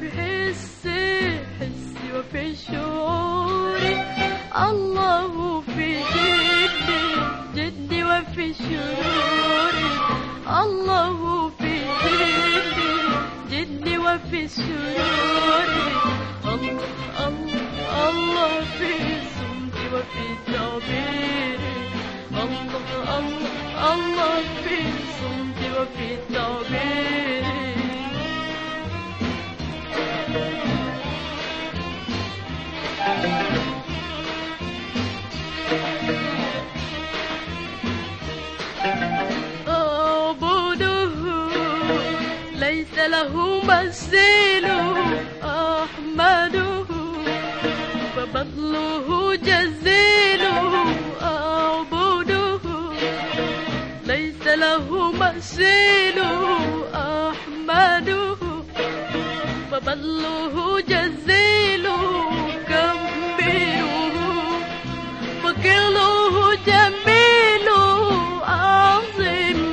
حسي حسي وفي شعوري الله في جدي جدي وفي شروري الله في جدي جدي وفي شروري الله الله الله في صمتي وفي تعبيري الله الله الله في صمتي وفي تعبيري له مثيل أحمده فبطله جزيل أعبده ليس له مثيل أحمده فبطله جزيل كبيره وكله جميل عظيم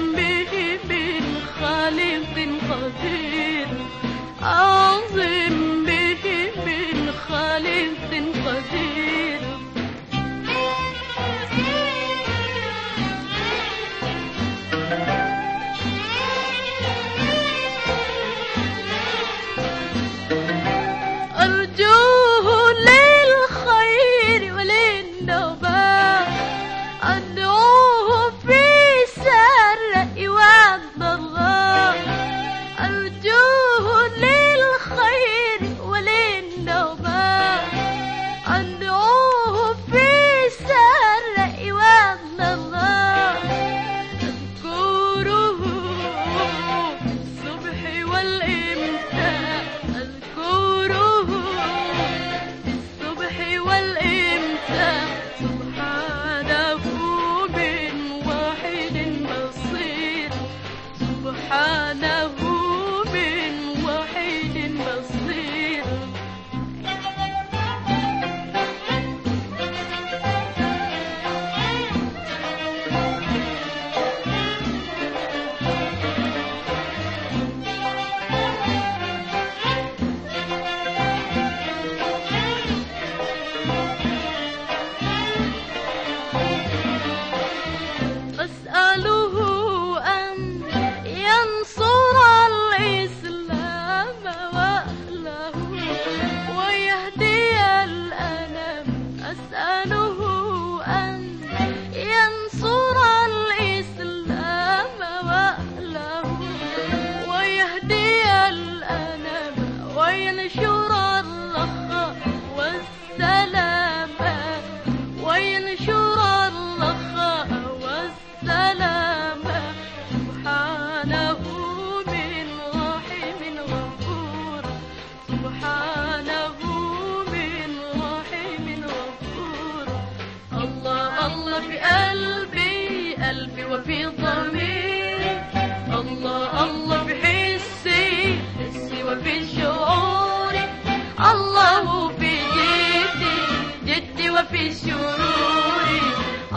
قلبي وفي ضميري الله الله في حسي وفي شعوري. الله في جدي جدي وفي سروري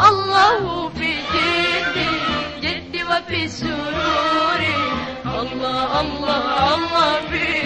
الله في جدي جدي وفي سروري الله الله الله في